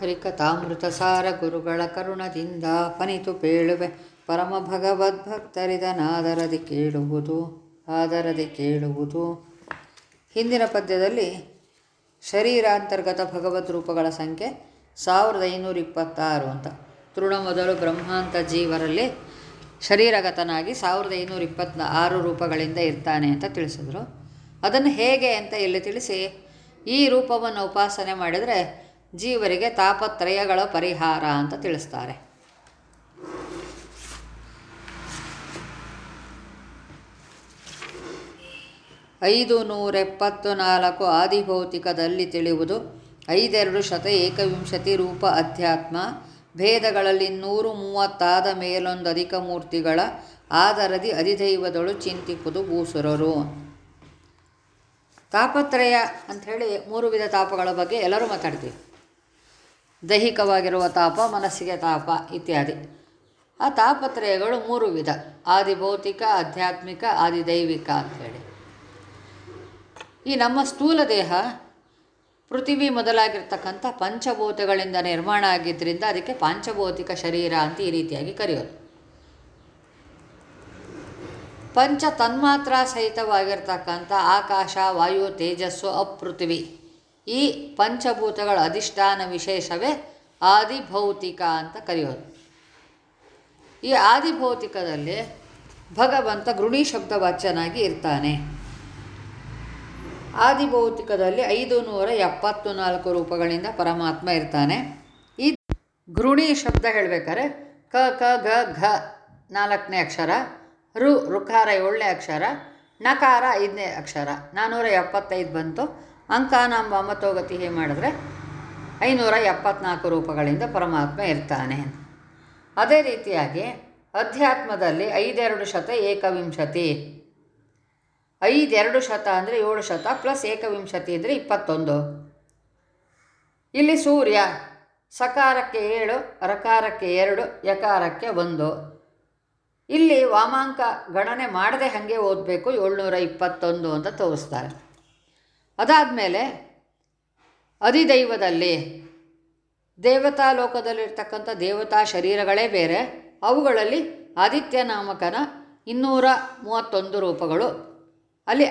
ಹರಿಕಥಾಮೃತ ಸಾರ ಗುರುಗಳ ಕರುಣದಿಂದ ಫನಿತು ಪೇಳುವೆ. ಪರಮ ಭಗವದ್ಭಕ್ತರಿದನಾದರದಿ ಕೇಳುವುದು, ಆದರದಿ ಕೇಳುವುದು. ಹಿಂದಿನ ಪದ್ಯದಲ್ಲಿ ಶರೀರಾಂತರ್ಗತ ಭಗವದ್ ರೂಪಗಳ ಸಂಖ್ಯೆ ಸಾವಿರದ ಐನೂರ ಇಪ್ಪತ್ತಾರು ಅಂತ. ತೃಣ ಮೊದಲು ಬ್ರಹ್ಮಾಂತ ಜೀವರಲ್ಲಿ ಶರೀರಗತನಾಗಿ ಸಾವಿರದ ಐನೂರ ಇಪ್ಪತ್ತ ಆರು ರೂಪಗಳಿಂದ ಇರ್ತಾನೆ ಅಂತ ತಿಳಿಸಿದ್ರು. ಅದನ್ನು ಹೇಗೆ ಅಂತ ಇಲ್ಲಿ ತಿಳಿಸಿ ಈ ರೂಪವನ್ನು ಉಪಾಸನೆ ಮಾಡಿದರೆ ಜೀವರಿಗೆ ತಾಪತ್ರಯಗಳ ಪರಿಹಾರ ಅಂತ ತಿಳಿಸ್ತಾರೆ. ಐದು ನೂರ ಎಪ್ಪತ್ತು ನಾಲ್ಕು ಆದಿಭೌತಿಕದಲ್ಲಿ ತಿಳಿಯುವುದು ಐದೆರಡು ಶತ ಏಕವಿಂಶತಿ ರೂಪ ಅಧ್ಯಾತ್ಮ. ಭೇದಗಳಲ್ಲಿ ನೂರು ಮೂವತ್ತಾದ ಮೇಲೊಂದು ಅಧಿಕ ಮೂರ್ತಿಗಳ ಆದರದಿ ಅಧಿದೈವದಳು ಚಿಂತಿಪುದು ಭೂಸುರರು. ತಾಪತ್ರಯ ಅಂಥೇಳಿ ಮೂರು ವಿಧ ತಾಪಗಳ ಬಗ್ಗೆ ಎಲ್ಲರೂ ಮಾತಾಡ್ತೀವಿ ದೈಹಿಕವಾಗಿರುವ ತಾಪ, ಮನಸ್ಸಿಗೆ ತಾಪ ಇತ್ಯಾದಿ. ಆ ತಾಪತ್ರಯಗಳು ಮೂರು ವಿಧ. ಆದಿಭೌತಿಕ, ಆಧ್ಯಾತ್ಮಿಕ, ಆದಿದೈವಿಕ ಅಂಥೇಳಿ. ಈ ನಮ್ಮ ಸ್ಥೂಲ ದೇಹ ಪೃಥಿವಿ ಮೊದಲಾಗಿರ್ತಕ್ಕಂಥ ಪಂಚಭೂತಗಳಿಂದ ನಿರ್ಮಾಣ ಆಗಿದ್ದರಿಂದ ಅದಕ್ಕೆ ಪಾಂಚಭೌತಿಕ ಶರೀರ ಅಂತ ಈ ರೀತಿಯಾಗಿ ಕರೆಯೋದು. ಪಂಚ ತನ್ಮಾತ್ರ ಸಹಿತವಾಗಿರ್ತಕ್ಕಂಥ ಆಕಾಶ, ವಾಯು, ತೇಜಸ್ಸು, ಅಪೃಥ್ವಿ. ಈ ಪಂಚಭೂತಗಳ ಅಧಿಷ್ಠಾನ ವಿಶೇಷವೇ ಆದಿಭೌತಿಕ ಅಂತ ಕರೆಯೋದು. ಈ ಆದಿಭೌತಿಕದಲ್ಲಿ ಭಗವಂತ ಗೃಣಿ ಶಬ್ದವಾಚ್ಯನಾಗಿ ಇರ್ತಾನೆ. ಆದಿಭೌತಿಕದಲ್ಲಿ ಐದು ನೂರ ಎಪ್ಪತ್ತು ನಾಲ್ಕು ರೂಪಗಳಿಂದ ಪರಮಾತ್ಮ ಇರ್ತಾನೆ. ಈ ಗೃಣಿ ಶಬ್ದ ಹೇಳಬೇಕಾದ್ರೆ ಕ ಕ ಗ ಘ ನಾಲ್ಕನೇ ಅಕ್ಷರ ಋ ಋಕಾರ ಏಳನೇ ಅಕ್ಷರ, ನಕಾರ ಐದನೇ ಅಕ್ಷರ ನಾನ್ನೂರ ಎಪ್ಪತ್ತೈದು ಬಂತು. ಅಂಕಾನಾಂ ವಾಮತೋಗತಿ ಮಾಡಿದ್ರೆ ಐನೂರ ಎಪ್ಪತ್ನಾಲ್ಕು ರೂಪಗಳಿಂದ ಪರಮಾತ್ಮ ಇರ್ತಾನೆ. ಅದೇ ರೀತಿಯಾಗಿ ಅಧ್ಯಾತ್ಮದಲ್ಲಿ ಐದೆರಡು ಶತ ಏಕವಿಂಶತಿ. ಐದೆರಡು ಶತ ಅಂದರೆ ಏಳು ಶತ ಪ್ಲಸ್ ಏಕವಿಂಶತಿ ಅಂದರೆ ಇಪ್ಪತ್ತೊಂದು. ಇಲ್ಲಿ ಸೂರ್ಯ ಸಕಾರಕ್ಕೆ ಏಳು ರಕಾರಕ್ಕೆ ಎರಡು, ಯಕಾರಕ್ಕೆ ಒಂದು. ಇಲ್ಲಿ ವಾಮಾಂಕ ಗಣನೆ ಮಾಡದೆ ಹಾಗೆ ಓದಬೇಕು ಏಳ್ನೂರ ಇಪ್ಪತ್ತೊಂದು ಅಂತ ತೋರಿಸ್ತಾರೆ. ಅದಾದಮೇಲೆ ಅಧಿದೈವದಲ್ಲಿ ದೇವತಾ ಲೋಕದಲ್ಲಿರ್ತಕ್ಕಂಥ ದೇವತಾ ಶರೀರಗಳೇ ಬೇರೆ. ಅವುಗಳಲ್ಲಿ ಆದಿತ್ಯ ನಾಮಕನ ಇನ್ನೂರ ಮೂವತ್ತೊಂದು ರೂಪಗಳು. ಅಲ್ಲಿ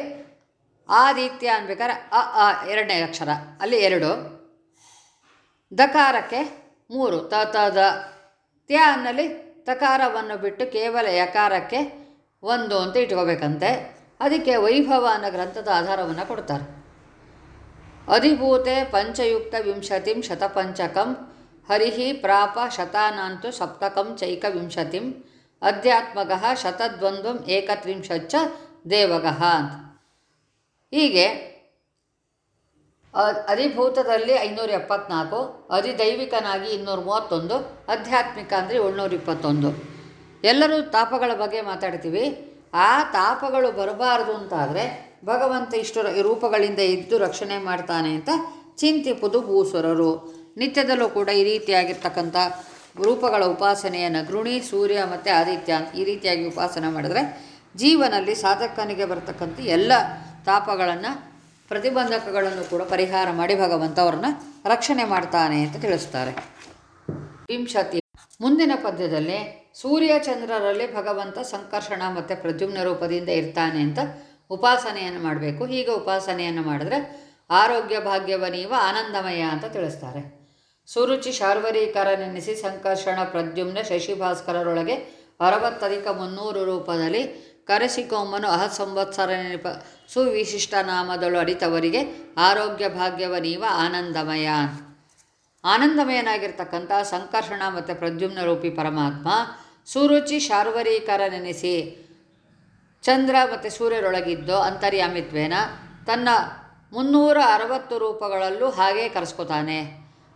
ಆದಿತ್ಯ ಅನ್ಬೇಕಾದ್ರೆ ಅ ಅ ಎರಡನೇ ಅಕ್ಷರ, ಅಲ್ಲಿ ಎರಡು. ದಕಾರಕ್ಕೆ ಮೂರು, ತ ತ, ದ. ತ್ಯ ಅನ್ನಲ್ಲಿ ತಕಾರವನ್ನು ಬಿಟ್ಟು ಕೇವಲ ಯಕಾರಕ್ಕೆ ಒಂದು ಅಂತ ಇಟ್ಕೋಬೇಕಂತೆ. ಅದಕ್ಕೆ ವೈಭವ ಅನ್ನೋ ಗ್ರಂಥದ ಆಧಾರವನ್ನು ಕೊಡ್ತಾರೆ. ಅಧಿಭೂತೆ ಪಂಚಯುಕ್ತ ವಿಂಶತಿಂ ಶತಪಂಚಕಂ ಹರಿಹಿ ಪ್ರಾಪ ಶತಾನಾಂತು ಸಪ್ತಕಂ ಚೈಕವಿಂಶತಿಂ ಅಧ್ಯಾತ್ಮಗಃ ಶತದ್ವಂದ್ವಂ ಏಕತ್ರಿಂಶಚ್ಚ ದೇವಗಃ ಅಂತ. ಹೀಗೆ ಅಧಿಭೂತದಲ್ಲಿ ಐನೂರ ಎಪ್ಪತ್ನಾಲ್ಕು, ಅಧಿದೈವಿಕನಾಗಿ ಇನ್ನೂರ ಮೂವತ್ತೊಂದು, ಆಧ್ಯಾತ್ಮಿಕ ಅಂದರೆ ಏಳ್ನೂರ ಇಪ್ಪತ್ತೊಂದು. ಎಲ್ಲರೂ ತಾಪಗಳ ಬಗ್ಗೆ ಮಾತಾಡ್ತೀವಿ. ಆ ತಾಪಗಳು ಬರಬಾರ್ದು ಅಂತಾದರೆ ಭಗವಂತ ಇಷ್ಟು ರೂಪಗಳಿಂದ ಇದ್ದು ರಕ್ಷಣೆ ಮಾಡ್ತಾನೆ ಅಂತ ಚಿಂತಿಪುದು ಭೂಸುರರು ನಿತ್ಯದಲ್ಲೂ ಕೂಡ ಈ ರೀತಿಯಾಗಿರ್ತಕ್ಕಂಥ ರೂಪಗಳ ಉಪಾಸನೆಯನ್ನು ಗೃಣಿ, ಸೂರ್ಯ ಮತ್ತು ಆದಿತ್ಯ ಈ ರೀತಿಯಾಗಿ ಉಪಾಸನೆ ಮಾಡಿದ್ರೆ ಜೀವನಲ್ಲಿ ಸಾಧಕನಿಗೆ ಬರ್ತಕ್ಕಂಥ ಎಲ್ಲ ತಾಪಗಳನ್ನು, ಪ್ರತಿಬಂಧಕಗಳನ್ನು ಕೂಡ ಪರಿಹಾರ ಮಾಡಿ ಭಗವಂತ ಅವ್ರನ್ನ ರಕ್ಷಣೆ ಮಾಡ್ತಾನೆ ಅಂತ ತಿಳಿಸ್ತಾರೆ. ವಿಂಶತಿ. ಮುಂದಿನ ಪದ್ಯದಲ್ಲಿ ಸೂರ್ಯ ಚಂದ್ರರಲ್ಲಿ ಭಗವಂತ ಸಂಕರ್ಷಣ ಮತ್ತು ಪ್ರದ್ಯುಮ್ನ ರೂಪದಿಂದ ಇರ್ತಾನೆ ಅಂತ ಉಪಾಸನೆಯನ್ನು ಮಾಡಬೇಕು. ಹೀಗೆ ಉಪಾಸನೆಯನ್ನು ಮಾಡಿದ್ರೆ ಆರೋಗ್ಯ ಭಾಗ್ಯವನೀವ ಆನಂದಮಯ ಅಂತ ತಿಳಿಸ್ತಾರೆ. ಸುರುಚಿ ಶಾರ್ವರೀಕರ ನೆನೆಸಿ ಸಂಕರ್ಷಣ ಪ್ರದ್ಯುಮ್ನ ಶಶಿಭಾಸ್ಕರರೊಳಗೆ ಅರವತ್ತಧಿಕ ಮುನ್ನೂರು ರೂಪದಲ್ಲಿ ಕರೆಸಿಕೊಮ್ಮನು ಅಹ ಸಂವತ್ಸರ ನೆನಪ ಸುವಿಶಿಷ್ಟ ನಾಮದಳು ಅರಿತವರಿಗೆ ಆರೋಗ್ಯ ಭಾಗ್ಯವ ನೀವ ಆನಂದಮಯ. ಆನಂದಮಯನಾಗಿರ್ತಕ್ಕಂಥ ಸಂಕರ್ಷಣ ಮತ್ತು ಪ್ರದ್ಯುಮ್ನ ರೂಪಿ ಪರಮಾತ್ಮ ಸುರುಚಿ ಶಾರ್ವರೀಕರ ನೆನೆಸಿ ಚಂದ್ರ ಮತ್ತು ಸೂರ್ಯರೊಳಗಿದ್ದು ಅಂತರ್ಯಾಮಿತ್ವೇನ ತನ್ನ ಮುನ್ನೂರ ಅರವತ್ತು ರೂಪಗಳಲ್ಲೂ ಹಾಗೆ ಕರೆಸ್ಕೊತಾನೆ.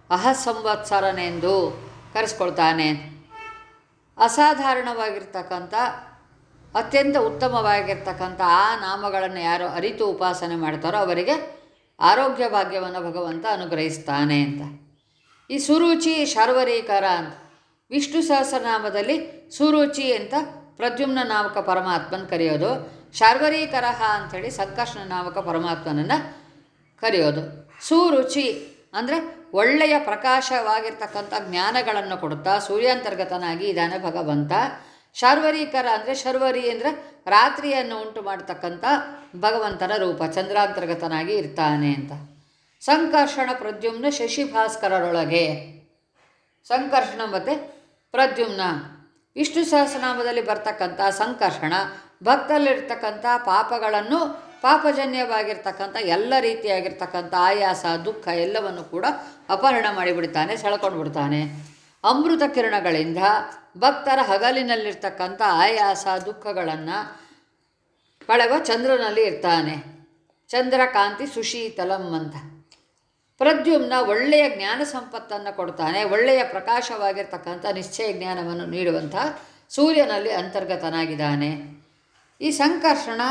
ಅಹ ಸಂವತ್ಸರನೆಂದು ಕರೆಸ್ಕೊಳ್ತಾನೆ. ಅಸಾಧಾರಣವಾಗಿರ್ತಕ್ಕಂಥ, ಅತ್ಯಂತ ಉತ್ತಮವಾಗಿರ್ತಕ್ಕಂಥ ಆ ನಾಮಗಳನ್ನು ಯಾರು ಅರಿತು ಉಪಾಸನೆ ಮಾಡ್ತಾರೋ ಅವರಿಗೆ ಆರೋಗ್ಯ ಭಾಗ್ಯವನ್ನು ಭಗವಂತ ಅನುಗ್ರಹಿಸ್ತಾನೆ ಅಂತ. ಈ ಸುರುಚಿ ಶಾರ್ವರೀಕರ ಅಂತ. ವಿಷ್ಣು ಸಹಸ್ರನಾಮದಲ್ಲಿ ಸುರುಚಿ ಅಂತ ಪ್ರದ್ಯುಮ್ನ ನಾಮಕ ಪರಮಾತ್ಮನ ಕರೆಯೋದು, ಶಾರ್ವರೀಕರಹ ಅಂಥೇಳಿ ಸಂಕರ್ಷಣ ನಾಮಕ ಪರಮಾತ್ಮನನ್ನು ಕರೆಯೋದು. ಸುರುಚಿ ಅಂದರೆ ಒಳ್ಳೆಯ ಪ್ರಕಾಶವಾಗಿರ್ತಕ್ಕಂಥ ಜ್ಞಾನಗಳನ್ನು ಕೊಡುತ್ತಾ, ಸೂರ್ಯಾಂತರ್ಗತನಾಗಿ ಇದಾನೆ ಭಗವಂತ ಶಾರ್ವರೀಕರ ಅಂದರೆ ಶರ್ವರಿ ಅಂದರೆ ರಾತ್ರಿಯನ್ನು ಉಂಟು ಮಾಡತಕ್ಕಂಥ ಭಗವಂತನ ರೂಪ, ಚಂದ್ರಾಂತರ್ಗತನಾಗಿ ಇರ್ತಾನೆ ಅಂತ. ಸಂಕರ್ಷಣ ಪ್ರದ್ಯುಮ್ನ ಶಶಿಭಾಸ್ಕರರೊಳಗೆ. ಸಂಕರ್ಷಣ ಮತ್ತು ಪ್ರದ್ಯುಮ್ನ ವಿಷ್ಣು ಸಹಸ್ರನಾಮದಲ್ಲಿ ಬರ್ತಕ್ಕಂಥ ಸಂಕರ್ಷಣ ಭಕ್ತಲ್ಲಿರ್ತಕ್ಕಂಥ ಪಾಪಗಳನ್ನು ಪಾಪಜನ್ಯವಾಗಿರ್ತಕ್ಕಂಥ ಎಲ್ಲ ರೀತಿಯಾಗಿರ್ತಕ್ಕಂಥ ಆಯಾಸ, ದುಃಖ ಎಲ್ಲವನ್ನು ಕೂಡ ಅಪಹರಣ ಮಾಡಿಬಿಡ್ತಾನೆ, ಸೆಳ್ಕೊಂಡು ಬಿಡ್ತಾನೆ. ಅಮೃತ ಕಿರಣಗಳಿಂದ ಭಕ್ತರ ಹಗಲಿನಲ್ಲಿರ್ತಕ್ಕಂಥ ಆಯಾಸ, ದುಃಖಗಳನ್ನು ಕಳೆವ ಚಂದ್ರನಲ್ಲಿ ಇರ್ತಾನೆ. ಚಂದ್ರಕಾಂತಿ ಸುಶೀತಲಂ ಅಂತ. ಪ್ರದ್ಯುಮ್ನ ಒಳ್ಳೆಯ ಜ್ಞಾನ ಸಂಪತ್ತನ್ನು ಕೊಡ್ತಾನೆ, ಒಳ್ಳೆಯ ಪ್ರಕಾಶವಾಗಿರ್ತಕ್ಕಂಥ ನಿಶ್ಚಯ ಜ್ಞಾನವನ್ನು ನೀಡುವಂಥ ಸೂರ್ಯನಲ್ಲಿ ಅಂತರ್ಗತನಾಗಿದ್ದಾನೆ. ಈ ಸಂಕರ್ಷಣ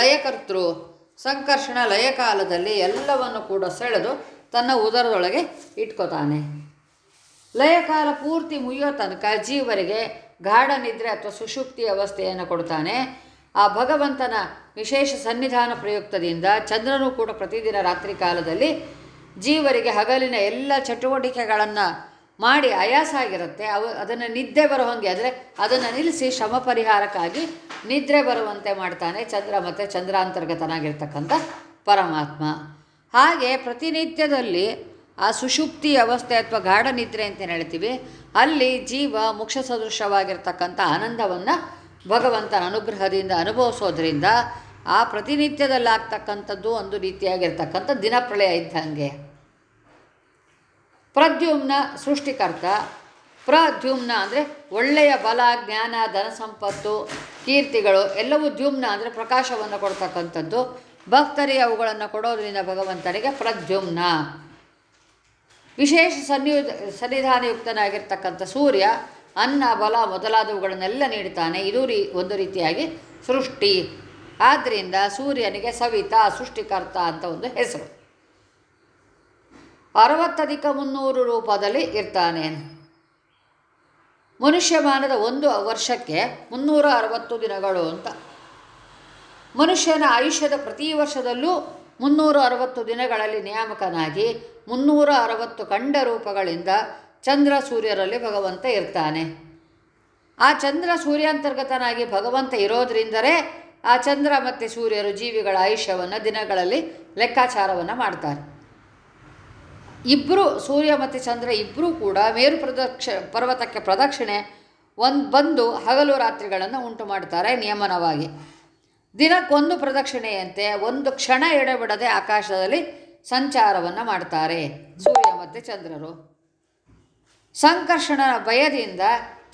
ಲಯಕರ್ತೃ, ಸಂಕರ್ಷಣ ಲಯಕಾಲದಲ್ಲಿ ಎಲ್ಲವನ್ನು ಕೂಡ ಸೆಳೆದು ತನ್ನ ಉದರದೊಳಗೆ ಇಟ್ಕೋತಾನೆ. ಲಯಕಾಲ ಪೂರ್ತಿ ಮುಗಿಯೋ ತನಕ ಜೀವರಿಗೆ ಗಾಢ ನಿದ್ರೆ ಅಥವಾ ಸುಶುಕ್ತಿ ಅವಸ್ಥೆಯನ್ನು ಕೊಡ್ತಾನೆ. ಆ ಭಗವಂತನ ವಿಶೇಷ ಸನ್ನಿಧಾನ ಪ್ರಯುಕ್ತದಿಂದ ಚಂದ್ರನು ಕೂಡ ಪ್ರತಿದಿನ ರಾತ್ರಿ ಕಾಲದಲ್ಲಿ ಜೀವರಿಗೆ ಹಗಲಿನ ಎಲ್ಲ ಚಟುವಟಿಕೆಗಳನ್ನು ಮಾಡಿ ಆಯಾಸ ಆಗಿರುತ್ತೆ. ಅವು ಅದನ್ನು ನಿದ್ದೆ ಬರೋ ಹಾಗೆ ಆದರೆ ಅದನ್ನು ನಿಲ್ಲಿಸಿ ಶ್ರಮ ಪರಿಹಾರಕ್ಕಾಗಿ ನಿದ್ರೆ ಬರುವಂತೆ ಮಾಡ್ತಾನೆ ಚಂದ್ರ ಮತ್ತು ಚಂದ್ರಾಂತರ್ಗತನಾಗಿರ್ತಕ್ಕಂಥ ಪರಮಾತ್ಮ. ಹಾಗೆ ಪ್ರತಿನಿತ್ಯದಲ್ಲಿ ಆ ಸುಷುಪ್ತಿ ಅವಸ್ಥೆ ಅಥವಾ ಗಾಢ ನಿದ್ರೆ ಅಂತ ಹೇಳ್ತೀವಿ? ಅಲ್ಲಿ ಜೀವ ಮುಕ್ಷ ಸದೃಶವಾಗಿರ್ತಕ್ಕಂಥ ಆನಂದವನ್ನು ಭಗವಂತನ ಅನುಗ್ರಹದಿಂದ ಅನುಭವಿಸೋದ್ರಿಂದ ಆ ಪ್ರತಿನಿತ್ಯದಲ್ಲಾಗ್ತಕ್ಕಂಥದ್ದು ಒಂದು ರೀತಿಯಾಗಿರ್ತಕ್ಕಂಥ ದಿನಪ್ರಳಯ ಇದ್ದಂಗೆ. ಪ್ರದ್ಯುಮ್ನ ಸೃಷ್ಟಿಕರ್ತ. ಪ್ರದ್ಯುಮ್ನ ಅಂದರೆ ಒಳ್ಳೆಯ ಬಲ, ಜ್ಞಾನ, ಧನ ಸಂಪತ್ತು, ಕೀರ್ತಿಗಳು ಎಲ್ಲವೂ ದ್ಯುಮ್ನ ಅಂದರೆ ಪ್ರಕಾಶವನ್ನು ಕೊಡ್ತಕ್ಕಂಥದ್ದು. ಭಕ್ತರಿಗೆ ಅವುಗಳನ್ನು ಕೊಡೋದರಿಂದ ಭಗವಂತನಿಗೆ ಪ್ರದ್ಯುಮ್ನ. ವಿಶೇಷ ಸನ್ನಿಯು ಸನ್ನಿಧಾನಯುಕ್ತನಾಗಿರ್ತಕ್ಕಂಥ ಸೂರ್ಯ ಅನ್ನ, ಬಲ ಮೊದಲಾದವುಗಳನ್ನೆಲ್ಲ ನೀಡ್ತಾನೆ. ಇದು ರೀ, ಒಂದು ರೀತಿಯಾಗಿ ಸೃಷ್ಟಿ. ಆದ್ದರಿಂದ ಸೂರ್ಯನಿಗೆ ಸವಿತಾ, ಸೃಷ್ಟಿಕರ್ತ ಅಂತ ಒಂದು ಹೆಸರು. ಅರವತ್ತಧಿಕ ಮುನ್ನೂರು ರೂಪದಲ್ಲಿ ಇರ್ತಾನೆ. ಮನುಷ್ಯಮಾನದ ಒಂದು ವರ್ಷಕ್ಕೆ ಮುನ್ನೂರ ಅರವತ್ತು ದಿನಗಳು ಅಂತ. ಮನುಷ್ಯನ ಆಯುಷ್ಯದ ಪ್ರತಿ ವರ್ಷದಲ್ಲೂ ಮುನ್ನೂರ ಅರವತ್ತು ದಿನಗಳಲ್ಲಿ ನಿಯಾಮಕನಾಗಿ ಮುನ್ನೂರ ಅರವತ್ತು ಖಂಡ ರೂಪಗಳಿಂದ ಚಂದ್ರ ಸೂರ್ಯರಲ್ಲಿ ಭಗವಂತ ಇರ್ತಾನೆ. ಆ ಚಂದ್ರ ಸೂರ್ಯಾಂತರ್ಗತನಾಗಿ ಭಗವಂತ ಇರೋದ್ರಿಂದಲೇ ಆ ಚಂದ್ರ ಮತ್ತು ಸೂರ್ಯರು ಜೀವಿಗಳ ಆಯುಷ್ಯವನ್ನು ದಿನಗಳಲ್ಲಿ ಲೆಕ್ಕಾಚಾರವನ್ನು ಮಾಡ್ತಾರೆ. ಇಬ್ಬರು ಸೂರ್ಯ ಮತ್ತು ಚಂದ್ರ ಇಬ್ಬರೂ ಕೂಡ ಮೇರು ಪ್ರದಕ್ಷ, ಪರ್ವತಕ್ಕೆ ಪ್ರದಕ್ಷಿಣೆ ಒಂದು ಬಂದು ಹಗಲು ರಾತ್ರಿಗಳನ್ನು ಉಂಟು ಮಾಡ್ತಾರೆ ನಿಯಮನವಾಗಿ. ದಿನಕ್ಕೊಂದು ಪ್ರದಕ್ಷಿಣೆಯಂತೆ ಒಂದು ಕ್ಷಣ ಎಡೆಬಿಡದೆ ಆಕಾಶದಲ್ಲಿ ಸಂಚಾರವನ್ನು ಮಾಡ್ತಾರೆ ಸೂರ್ಯ ಮತ್ತು ಚಂದ್ರರು. ಸಂಕರ್ಷಣನ ಭಯದಿಂದ,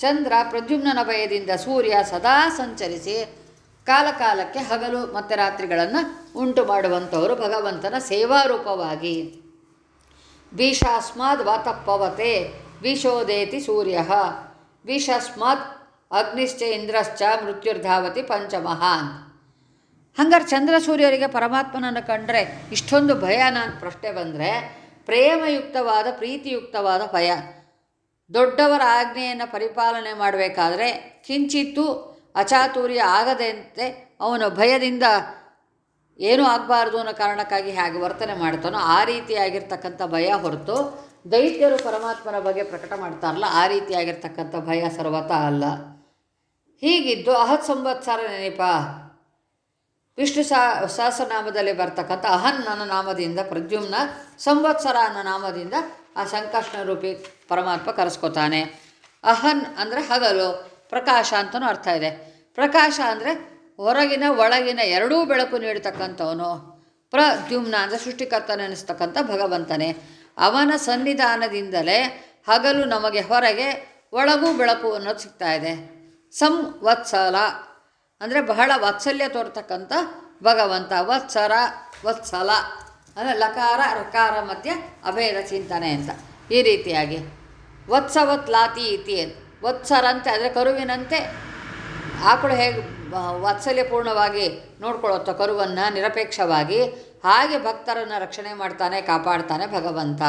ಚಂದ್ರ ಪ್ರದ್ಯುಮ್ನನ ಭಯದಿಂದ ಸೂರ್ಯ ಸದಾ ಸಂಚರಿಸಿ ಕಾಲಕಾಲಕ್ಕೆ ಹಗಲು ಮತ್ತು ರಾತ್ರಿಗಳನ್ನು ಉಂಟು ಮಾಡುವಂಥವರು ಭಗವಂತನ ಸೇವಾರೂಪವಾಗಿ. ಭೀಷಾಸ್ಮಾದ್ ವಾತಪ್ಪವತೆ ಭೀಷೋದೇತಿ ಸೂರ್ಯ. ಭೀಷಾಸ್ಮಾತ್ ಅಗ್ನಿಶ್ಚ ಇಂದ್ರಶ್ಚ ಮೃತ್ಯುರ್ಧಾವತಿ ಪಂಚಮಹಾನ್. ಹಂಗಾರೆ ಚಂದ್ರ ಸೂರ್ಯರಿಗೆ ಪರಮಾತ್ಮನನ್ನು ಕಂಡ್ರೆ ಇಷ್ಟೊಂದು ಭಯ ನಾನು ಪ್ರಶ್ನೆ ಬಂದರೆ, ಪ್ರೇಮಯುಕ್ತವಾದ, ಪ್ರೀತಿಯುಕ್ತವಾದ ಭಯ. ದೊಡ್ಡವರ ಆಜ್ಞೆಯನ್ನು ಪರಿಪಾಲನೆ ಮಾಡಬೇಕಾದ್ರೆ ಕಿಂಚಿತ್ತೂ ಅಚಾತುರ್ಯ ಆಗದಂತೆ ಅವನು ಭಯದಿಂದ ಏನೂ ಆಗಬಾರ್ದು ಅನ್ನೋ ಕಾರಣಕ್ಕಾಗಿ ಹೇಗೆ ವರ್ತನೆ ಮಾಡ್ತಾನೋ ಆ ರೀತಿಯಾಗಿರ್ತಕ್ಕಂಥ ಭಯ ಹೊರತು ದೈತ್ಯರು ಪರಮಾತ್ಮನ ಬಗ್ಗೆ ಪ್ರಕಟ ಮಾಡ್ತಾರಲ್ಲ, ಆ ರೀತಿಯಾಗಿರ್ತಕ್ಕಂಥ ಭಯ ಸರ್ವತ ಅಲ್ಲ. ಹೀಗಿದ್ದು ಅಹತ್ ಸಂವತ್ಸರ ನೆನಪ. ವಿಷ್ಣು ಸಾ, ಸಹಸ್ರನಾಮದಲ್ಲಿ ಬರ್ತಕ್ಕಂಥ ಅಹನ್ ಅನ್ನೋ ನಾಮದಿಂದ, ಪ್ರದ್ಯುಮ್ನ ಸಂವತ್ಸರ ಅನ್ನೋ ನಾಮದಿಂದ ಆ ಸಂಕಷ್ಟ ರೂಪಿ ಪರಮಾತ್ಮ ಕರೆಸ್ಕೊತಾನೆ. ಅಹನ್ ಅಂದರೆ ಹಗಲು, ಪ್ರಕಾಶ ಅಂತಲೂ ಅರ್ಥ ಇದೆ. ಪ್ರಕಾಶ ಅಂದರೆ ಹೊರಗಿನ ಒಳಗಿನ ಎರಡೂ ಬೆಳಕು ನೀಡತಕ್ಕಂಥವನು ಪ್ರದ್ಯುಮ್ನ ಅಂದರೆ ಸೃಷ್ಟಿಕರ್ತನೆನಿಸ್ತಕ್ಕಂಥ ಭಗವಂತನೇ. ಅವನ ಸನ್ನಿಧಾನದಿಂದಲೇ ಹಗಲು ನಮಗೆ ಹೊರಗೆ ಒಳಗೂ ಬೆಳಕು ಅನ್ನೋದು ಸಿಗ್ತಾ ಇದೆ. ಸಂವತ್ಸಲ ಅಂದರೆ ಬಹಳ ವಾತ್ಸಲ್ಯ ತೋರ್ತಕ್ಕಂಥ ಭಗವಂತ. ವತ್ಸರ, ವತ್ಸಲ ಅಂದರೆ ಲಕಾರ ರಕಾರ ಮಧ್ಯ ಅಭೇದ ಚಿಂತನೆ ಅಂತ. ಈ ರೀತಿಯಾಗಿ ವತ್ಸವತ್ಲಾತಿ ಇತಿ ಇತಿ ವತ್ಸರಂತೆ ಅಂದರೆ ಕರುವಿನಂತೆ. ಆಕಳು ಹೇಗೆ ವಾತ್ಸಲ್ಯಪೂರ್ಣವಾಗಿ ನೋಡ್ಕೊಳ್ಳುತ್ತ ಕರುವನ್ನು ನಿರಪೇಕ್ಷವಾಗಿ ಹಾಗೆ ಭಕ್ತರನ್ನು ರಕ್ಷಣೆ ಮಾಡ್ತಾನೆ, ಕಾಪಾಡ್ತಾನೆ ಭಗವಂತ.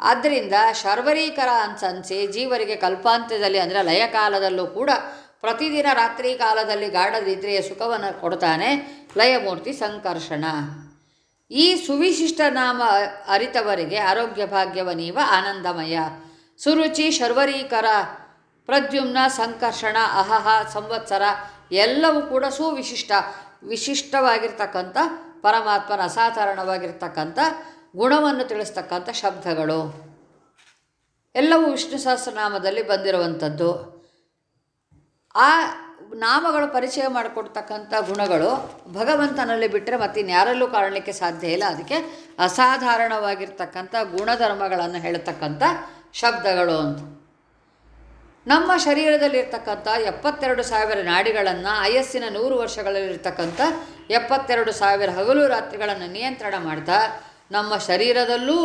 ಆದ್ದರಿಂದ ಶರ್ವರೀಕರ ಅನ್ಸನ್ಸಿ ಜೀವರಿಗೆ ಕಲ್ಪಾಂತ್ಯದಲ್ಲಿ ಅಂದರೆ ಲಯಕಾಲದಲ್ಲೂ ಕೂಡ ಪ್ರತಿದಿನ ರಾತ್ರಿ ಕಾಲದಲ್ಲಿ ಗಾಢ ನಿದ್ರೆಯ ಸುಖವನ್ನು ಕೊಡ್ತಾನೆ ಲಯಮೂರ್ತಿ ಸಂಕರ್ಷಣ. ಈ ಸುವಿಶಿಷ್ಟ ನಾಮ ಅರಿತವರಿಗೆ ಆರೋಗ್ಯ ಭಾಗ್ಯವನೀವ ಆನಂದಮಯ. ಸುರುಚಿ ಶರ್ವರೀಕರ ಪ್ರದ್ಯುಮ್ನ ಸಂಕರ್ಷಣ, ಅಹಹ ಸಂವತ್ಸರ ಎಲ್ಲವೂ ಕೂಡ ಸುವಿಶಿಷ್ಟ, ವಿಶಿಷ್ಟವಾಗಿರ್ತಕ್ಕಂಥ ಪರಮಾತ್ಮನ ಅಸಾಧಾರಣವಾಗಿರ್ತಕ್ಕಂಥ ಗುಣವನ್ನು ತಿಳಿಸ್ತಕ್ಕಂಥ ಶಬ್ದಗಳು. ಎಲ್ಲವೂ ವಿಷ್ಣು ಸಹಸ್ರನಾಮದಲ್ಲಿ ಬಂದಿರುವಂಥದ್ದು. ಆ ನಾಮಗಳು ಪರಿಚಯ ಮಾಡಿಕೊಡ್ತಕ್ಕಂಥ ಗುಣಗಳು ಭಗವಂತನಲ್ಲಿ ಬಿಟ್ಟರೆ ಮತ್ತಿನ್ಯಾರಲ್ಲೂ ಕಾಣಲಿಕ್ಕೆ ಸಾಧ್ಯ ಇಲ್ಲ. ಅದಕ್ಕೆ ಅಸಾಧಾರಣವಾಗಿರ್ತಕ್ಕಂಥ ಗುಣಧರ್ಮಗಳನ್ನು ಹೇಳ್ತಕ್ಕಂಥ ಶಬ್ದಗಳು ಅಂತ. ನಮ್ಮ ಶರೀರದಲ್ಲಿರ್ತಕ್ಕಂಥ ಎಪ್ಪತ್ತೆರಡು ಸಾವಿರ ನಾಡಿಗಳನ್ನು ಆಯಸ್ಸಿನ ನೂರು ವರ್ಷಗಳಲ್ಲಿರ್ತಕ್ಕಂಥ ಎಪ್ಪತ್ತೆರಡು ಸಾವಿರ ಹಗಲು ರಾತ್ರಿಗಳನ್ನು ನಿಯಂತ್ರಣ ಮಾಡ್ತಾ, ನಮ್ಮ ಶರೀರದಲ್ಲೂ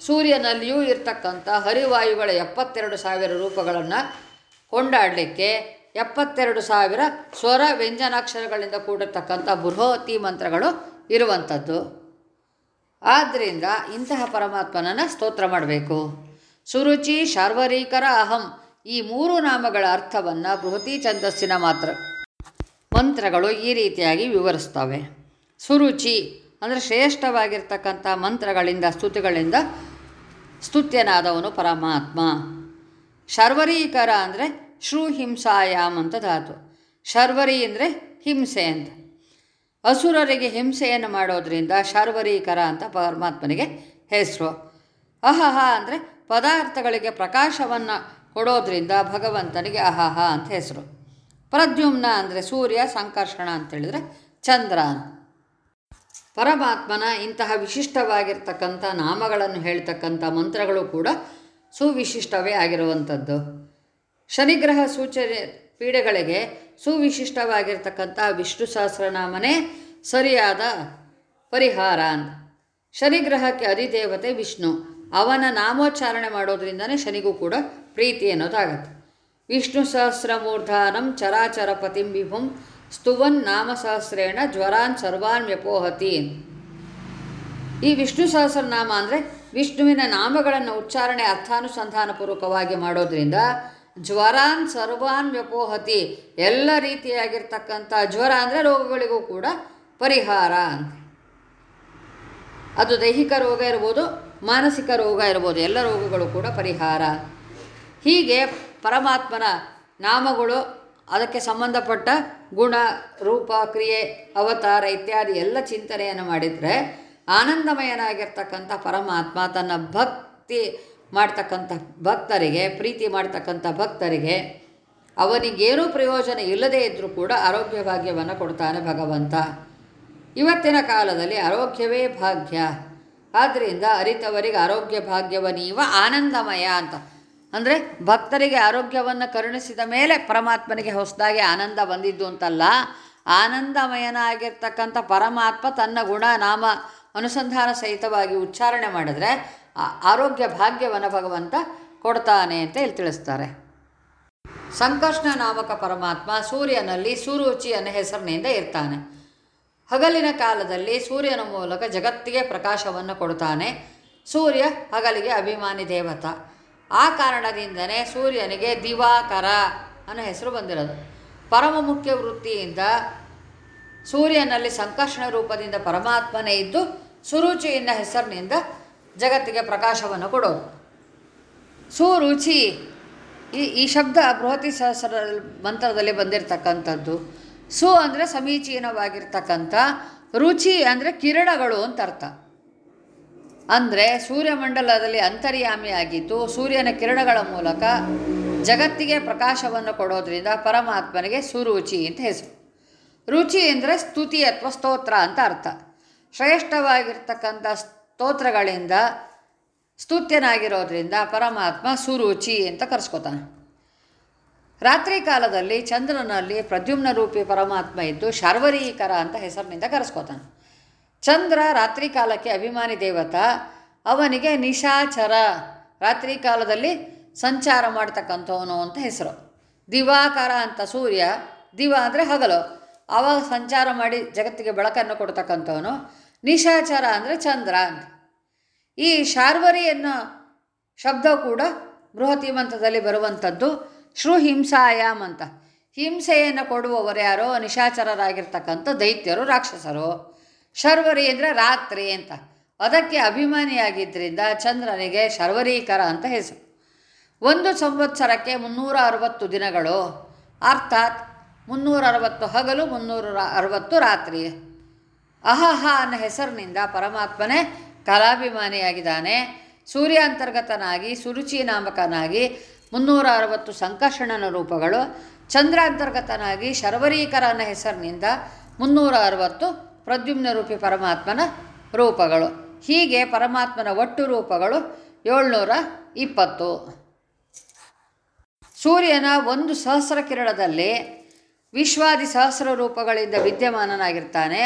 ಸೂರ್ಯನಲ್ಲಿಯೂ ಇರ್ತಕ್ಕಂಥ ಹರಿವಾಯುಗಳ ಎಪ್ಪತ್ತೆರಡು ಸಾವಿರ ರೂಪಗಳನ್ನು ಕೊಂಡಾಡಲಿಕ್ಕೆ, ಎಪ್ಪತ್ತೆರಡು ಸಾವಿರ ಸ್ವರ ವ್ಯಂಜನಾಕ್ಷರಗಳಿಂದ ಕೂಡಿರ್ತಕ್ಕಂಥ ಬೃಹತಿ ಮಂತ್ರಗಳು ಇರುವಂಥದ್ದು. ಆದ್ದರಿಂದ ಇಂತಹ ಪರಮಾತ್ಮನನ್ನು ಸ್ತೋತ್ರ ಮಾಡಬೇಕು. ಸುರುಚಿ ಶಾರ್ವರೀಕರ ಅಹಂ. ಈ ಮೂರು ನಾಮಗಳ ಅರ್ಥವನ್ನು ಬೃಹತಿ ಛಂದಸ್ಸಿನ ಮಾತ್ರ. ಮಂತ್ರಗಳು ಈ ರೀತಿಯಾಗಿ ವಿವರಿಸ್ತವೆ. ಸುರುಚಿ ಅಂದರೆ ಶ್ರೇಷ್ಠವಾಗಿರ್ತಕ್ಕಂಥ ಮಂತ್ರಗಳಿಂದ, ಸ್ತುತಿಗಳಿಂದ ಸ್ತುತ್ಯನಾದವನು ಪರಮಾತ್ಮ. ಶರ್ವರೀಕರ ಅಂದರೆ ಶ್ರೂ ಹಿಂಸಾಯಾಮ್ ಅಂತ ಧಾತು. ಶರ್ವರಿ ಅಂದರೆ ಹಿಂಸೆ ಅಂತ. ಅಸುರರಿಗೆ ಹಿಂಸೆಯನ್ನು ಮಾಡೋದ್ರಿಂದ ಶರ್ವರೀಕರ ಅಂತ ಪರಮಾತ್ಮನಿಗೆ ಹೆಸರು. ಅಹಹ ಅಂದರೆ ಪದಾರ್ಥಗಳಿಗೆ ಪ್ರಕಾಶವನ್ನು ಕೊಡೋದ್ರಿಂದ ಭಗವಂತನಿಗೆ ಅಹಹ ಅಂತ ಹೆಸರು. ಪ್ರದ್ಯುಮ್ನ ಅಂದರೆ ಸೂರ್ಯ, ಸಂಕರ್ಷಣ ಅಂತೇಳಿದರೆ ಚಂದ್ರ ಪರಮಾತ್ಮನ ಇಂತಹ ವಿಶಿಷ್ಟವಾಗಿರ್ತಕ್ಕಂಥ ನಾಮಗಳನ್ನು ಹೇಳ್ತಕ್ಕಂಥ ಮಂತ್ರಗಳು ಕೂಡ ಸುವಿಶಿಷ್ಟವೇ ಆಗಿರುವಂಥದ್ದು. ಶನಿಗ್ರಹ ಸೂಚನೆ ಪೀಡೆಗಳಿಗೆ ಸುವಿಶಿಷ್ಟವಾಗಿರ್ತಕ್ಕಂಥ ವಿಷ್ಣು ಸಹಸ್ರನಾಮನೇ ಸರಿಯಾದ ಪರಿಹಾರ ಅಂತ. ಶನಿಗ್ರಹಕ್ಕೆ ಅಧಿದೇವತೆ ವಿಷ್ಣು. ಅವನ ನಾಮೋಚ್ಚಾರಣೆ ಮಾಡೋದ್ರಿಂದನೇ ಶನಿಗೂ ಕೂಡ ಪ್ರೀತಿ ಅನ್ನೋದಾಗತ್ತೆ ವಿಷ್ಣು ಸಹಸ್ರಮೂರ್ಧಾನಂ ಚರಾಚರ ಪತಿಂ ವಿಭುಂ ಸ್ತುವನ್ ನಾಮಸಹಸ್ರೇಣ ಜ್ವರಾನ್ ಸರ್ವಾನ್ ವ್ಯಪೋಹತಿ. ಈ ವಿಷ್ಣು ಸಹಸ್ರನಾಮ ಅಂದರೆ ವಿಷ್ಣುವಿನ ನಾಮಗಳನ್ನು ಉಚ್ಚಾರಣೆ ಅರ್ಥಾನುಸಂಧಾನಪೂರ್ವಕವಾಗಿ ಮಾಡೋದ್ರಿಂದ ಜ್ವರಾನ್ ಸರ್ವಾನ್ ವ್ಯಪೋಹತಿ ಎಲ್ಲ ರೀತಿಯಾಗಿರ್ತಕ್ಕಂಥ ಜ್ವರ ಅಂದರೆ ರೋಗಗಳಿಗೂ ಕೂಡ ಪರಿಹಾರ ಅದು ದೈಹಿಕ ರೋಗ ಇರ್ಬೋದು, ಮಾನಸಿಕ ರೋಗ ಇರ್ಬೋದು, ಎಲ್ಲ ರೋಗಗಳು ಕೂಡ ಪರಿಹಾರ. ಹೀಗೆ ಪರಮಾತ್ಮನ ನಾಮಗಳು, ಅದಕ್ಕೆ ಸಂಬಂಧಪಟ್ಟ ಗುಣ, ರೂಪ, ಕ್ರಿಯೆ, ಅವತಾರ ಇತ್ಯಾದಿ ಎಲ್ಲ ಚಿಂತನೆಯನ್ನು ಮಾಡಿದರೆ ಆನಂದಮಯನಾಗಿರ್ತಕ್ಕಂಥ ಪರಮಾತ್ಮ ತನ್ನ ಭಕ್ತಿ ಮಾಡ್ತಕ್ಕಂಥ ಭಕ್ತರಿಗೆ, ಪ್ರೀತಿ ಮಾಡ್ತಕ್ಕಂಥ ಭಕ್ತರಿಗೆ ಅವನಿಗೇನೂ ಪ್ರಯೋಜನ ಇಲ್ಲದೇ ಇದ್ದರೂ ಕೂಡ ಆರೋಗ್ಯ ಭಾಗ್ಯವನ್ನು ಕೊಡ್ತಾನೆ ಭಗವಂತ. ಇವತ್ತಿನ ಕಾಲದಲ್ಲಿ ಆರೋಗ್ಯವೇ ಭಾಗ್ಯ. ಆದ್ದರಿಂದ ಅರಿತವರಿಗೆ ಆರೋಗ್ಯ ಭಾಗ್ಯವನೀವ ಆನಂದಮಯ ಅಂತ. ಅಂದರೆ ಭಕ್ತರಿಗೆ ಆರೋಗ್ಯವನ್ನು ಕರುಣಿಸಿದ ಮೇಲೆ ಪರಮಾತ್ಮನಿಗೆ ಹೊಸದಾಗಿ ಆನಂದ ಬಂದಿದ್ದು ಅಂತಲ್ಲ ಆನಂದಮಯನಾಗಿರ್ತಕ್ಕಂಥ ಪರಮಾತ್ಮ ತನ್ನ ಗುಣ, ನಾಮ, ಅನುಸಂಧಾನ ಸಹಿತವಾಗಿ ಉಚ್ಚಾರಣೆ ಮಾಡಿದ್ರೆ ಆರೋಗ್ಯ ಭಾಗ್ಯವನ್ನು ಭಗವಂತ ಕೊಡ್ತಾನೆ ಅಂತ ಇಲ್ಲಿ ತಿಳಿಸ್ತಾರೆ. ಸಂಕರ್ಷಣ ನಾಮಕ ಪರಮಾತ್ಮ ಸೂರ್ಯನಲ್ಲಿ ಸೂರುಚಿ ಅನ್ನೋ ಹೆಸರಿನಿಂದ ಇರ್ತಾನೆ. ಹಗಲಿನ ಕಾಲದಲ್ಲಿ ಸೂರ್ಯನ ಮೂಲಕ ಜಗತ್ತಿಗೆ ಪ್ರಕಾಶವನ್ನು ಕೊಡ್ತಾನೆ. ಸೂರ್ಯ ಹಗಲಿಗೆ ಅಭಿಮಾನಿ ದೇವತ. ಆ ಕಾರಣದಿಂದನೇ ಸೂರ್ಯನಿಗೆ ದಿವಾಕರ ಅನ್ನೋ ಹೆಸರು ಬಂದಿರೋದು. ಪರಮ ಮುಖ್ಯ ವೃತ್ತಿಯಿಂದ ಸೂರ್ಯನಲ್ಲಿ ಸಂಕರ್ಷಣ ರೂಪದಿಂದ ಪರಮಾತ್ಮನೇ ಇದ್ದು ಸುರುಚಿಯಿಂದ ಹೆಸರಿನಿಂದ ಜಗತ್ತಿಗೆ ಪ್ರಕಾಶವನ್ನು ಕೊಡೋದು. ಸುರುಚಿ ಈ ಈ ಶಬ್ದ ಬೃಹತಿ ಸಹಸ್ರ ಮಂತ್ರದಲ್ಲಿ ಬಂದಿರತಕ್ಕಂಥದ್ದು. ಸು ಅಂದರೆ ಸಮೀಚೀನವಾಗಿರ್ತಕ್ಕಂಥ, ರುಚಿ ಅಂದರೆ ಕಿರಣಗಳು ಅಂತ ಅರ್ಥ. ಅಂದರೆ ಸೂರ್ಯಮಂಡಲದಲ್ಲಿ ಅಂತರ್ಯಾಮಿಯಾಗಿದ್ದು ಸೂರ್ಯನ ಕಿರಣಗಳ ಮೂಲಕ ಜಗತ್ತಿಗೆ ಪ್ರಕಾಶವನ್ನು ಕೊಡೋದ್ರಿಂದ ಪರಮಾತ್ಮನಿಗೆ ಸುರುಚಿ ಅಂತ ಹೆಸರು. ರುಚಿ ಅಂದರೆ ಸ್ತುತಿ ಅಥವಾ ಸ್ತೋತ್ರ ಅಂತ ಅರ್ಥ. ಶ್ರೇಷ್ಠವಾಗಿರ್ತಕ್ಕಂಥ ಸ್ತೋತ್ರಗಳಿಂದ ಸ್ತುತ್ಯನಾಗಿರೋದ್ರಿಂದ ಪರಮಾತ್ಮ ಸುರುಚಿ ಅಂತ ಕರೆಸ್ಕೊತಾನೆ. ರಾತ್ರಿ ಕಾಲದಲ್ಲಿ ಚಂದ್ರನಲ್ಲಿ ಪ್ರದ್ಯುಮ್ನ ರೂಪಿ ಪರಮಾತ್ಮ ಇದ್ದು ಶಾರ್ವರೀಕರ ಅಂತ ಹೆಸರಿನಿಂದ ಕರೆಸ್ಕೊತಾನೆ. ಚಂದ್ರ ರಾತ್ರಿ ಕಾಲಕ್ಕೆ ಅಭಿಮಾನಿ ದೇವತ, ಅವನಿಗೆ ನಿಶಾಚರ. ರಾತ್ರಿ ಕಾಲದಲ್ಲಿ ಸಂಚಾರ ಮಾಡ್ತಕ್ಕಂಥವನು ಅಂತ ಹೆಸರು. ದಿವಾಕರ ಅಂತ ಸೂರ್ಯ, ದಿವ ಅಂದರೆ ಹಗಲು. ಅವ ಸಂಚಾರ ಮಾಡಿ ಜಗತ್ತಿಗೆ ಬೆಳಕನ್ನು ಕೊಡ್ತಕ್ಕಂಥವನು ನಿಶಾಚರ ಅಂದರೆ ಚಂದ್ರ ಅಂತ. ಈ ಶಾರ್ವರಿ ಎನ್ನುವ ಶಬ್ದ ಕೂಡ ಬೃಹತಿ ಮಂತ್ರದಲ್ಲಿ ಬರುವಂಥದ್ದು ಶ್ರು ಹಿಂಸಾಯಾಮ್ ಅಂತ. ಹಿಂಸೆಯನ್ನು ಕೊಡುವವರು ಯಾರೋ ನಿಶಾಚರರಾಗಿರ್ತಕ್ಕಂಥ ದೈತ್ಯರು, ರಾಕ್ಷಸರು. ಶರ್ವರಿ ಅಂದರೆ ರಾತ್ರಿ ಅಂತ. ಅದಕ್ಕೆ ಅಭಿಮಾನಿಯಾಗಿದ್ದರಿಂದ ಚಂದ್ರನಿಗೆ ಶರ್ವರೀಕರ ಅಂತ ಹೆಸರು. ಒಂದು ಸಂವತ್ಸರಕ್ಕೆ ಮುನ್ನೂರ ಅರವತ್ತು ದಿನಗಳು, ಅರ್ಥಾತ್ ಮುನ್ನೂರ ಅರವತ್ತು ಹಗಲು ಮುನ್ನೂರ ಅರವತ್ತು ರಾತ್ರಿ. ಅಹಹ ಅನ್ನೋ ಹೆಸರಿನಿಂದ ಪರಮಾತ್ಮನೇ ಕಲಾಭಿಮಾನಿಯಾಗಿದ್ದಾನೆ. ಸೂರ್ಯ ಅಂತರ್ಗತನಾಗಿ ಸುರುಚಿ ನಾಮಕನಾಗಿ ಮುನ್ನೂರ ಅರವತ್ತು ಸಂಕರ್ಷಣನ ರೂಪಗಳು. ಚಂದ್ರ ಅಂತರ್ಗತನಾಗಿ ಶರ್ವರೀಕರ ಅನ್ನೋ ಹೆಸರಿನಿಂದ ಮುನ್ನೂರ ಅರವತ್ತು ಪ್ರದ್ಯುಮ್ನ ರೂಪಿ ಪರಮಾತ್ಮನ ರೂಪಗಳು. ಹೀಗೆ ಪರಮಾತ್ಮನ ಒಟ್ಟು ರೂಪಗಳು ಏಳ್ನೂರ ಇಪ್ಪತ್ತು. ಸೂರ್ಯನ ಒಂದು ಸಹಸ್ರ ಕಿರಣದಲ್ಲಿ ವಿಶ್ವಾದಿ ಸಹಸ್ರ ರೂಪಗಳಿಂದ ವಿದ್ಯಮಾನನಾಗಿರ್ತಾನೆ.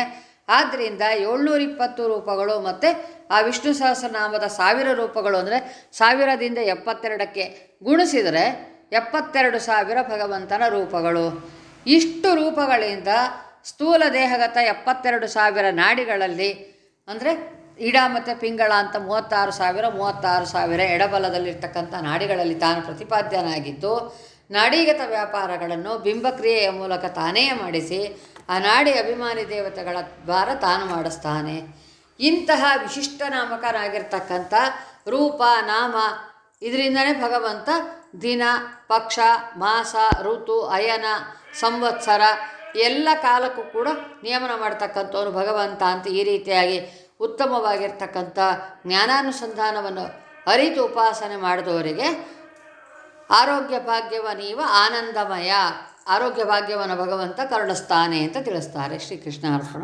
ಆದ್ದರಿಂದ ಏಳ್ನೂರ ಇಪ್ಪತ್ತು ರೂಪಗಳು ಮತ್ತು ಆ ವಿಷ್ಣು ಸಹಸ್ರನಾಮದ ಸಾವಿರ ರೂಪಗಳು ಅಂದರೆ ಸಾವಿರದಿಂದ ಎಪ್ಪತ್ತೆರಡಕ್ಕೆ ಗುಣಿಸಿದರೆ ಎಪ್ಪತ್ತೆರಡು ಸಾವಿರ ಭಗವಂತನ ರೂಪಗಳು. ಇಷ್ಟು ರೂಪಗಳಿಂದ ಸ್ಥೂಲ ದೇಹಗತ ಎಪ್ಪತ್ತೆರಡು ಸಾವಿರ ನಾಡಿಗಳಲ್ಲಿ, ಅಂದರೆ ಇಡ ಮತ್ತು ಪಿಂಗಳ ಅಂತ ಮೂವತ್ತಾರು ಸಾವಿರ ಮೂವತ್ತಾರು ಸಾವಿರ ಎಡಬಲದಲ್ಲಿರ್ತಕ್ಕಂಥ ನಾಡಿಗಳಲ್ಲಿ ತಾನು ಪ್ರತಿಪಾದ್ಯನಾಗಿದ್ದು, ನಾಡಿಗತ ವ್ಯಾಪಾರಗಳನ್ನು ಬಿಂಬಕ್ರಿಯೆಯ ಮೂಲಕ ತಾನೇ ಮಾಡಿಸಿ, ಆ ನಾಡಿ ಅಭಿಮಾನಿ ದೇವತೆಗಳ ದ್ವಾರ ತಾನು ಮಾಡಿಸ್ತಾನೆ. ಇಂತಹ ವಿಶಿಷ್ಟ ನಾಮಕನಾಗಿರ್ತಕ್ಕಂಥ ರೂಪ, ನಾಮ, ಇದರಿಂದನೇ ಭಗವಂತ ದಿನ, ಪಕ್ಷ, ಮಾಸ, ಋತು, ಅಯನ, ಸಂವತ್ಸರ ಎಲ್ಲ ಕಾಲಕ್ಕೂ ಕೂಡ ನಿಯಮನ ಮಾಡ್ತಕ್ಕಂಥವನು ಭಗವಂತ ಅಂತ ಈ ರೀತಿಯಾಗಿ ಉತ್ತಮವಾಗಿರ್ತಕ್ಕಂಥ ಜ್ಞಾನಾನುಸಂಧಾನವನ್ನು ಅರಿತು ಉಪಾಸನೆ ಮಾಡಿದವರಿಗೆ ಆರೋಗ್ಯ ಭಾಗ್ಯವ ನೀವ ಆನಂದಮಯ. ಆರೋಗ್ಯ ಭಾಗ್ಯವನ್ನು ಭಗವಂತ ಕರುಣಿಸ್ತಾನೆ ಅಂತ ತಿಳಿಸ್ತಾರೆ. ಶ್ರೀಕೃಷ್ಣ ಅರ್ಪಣ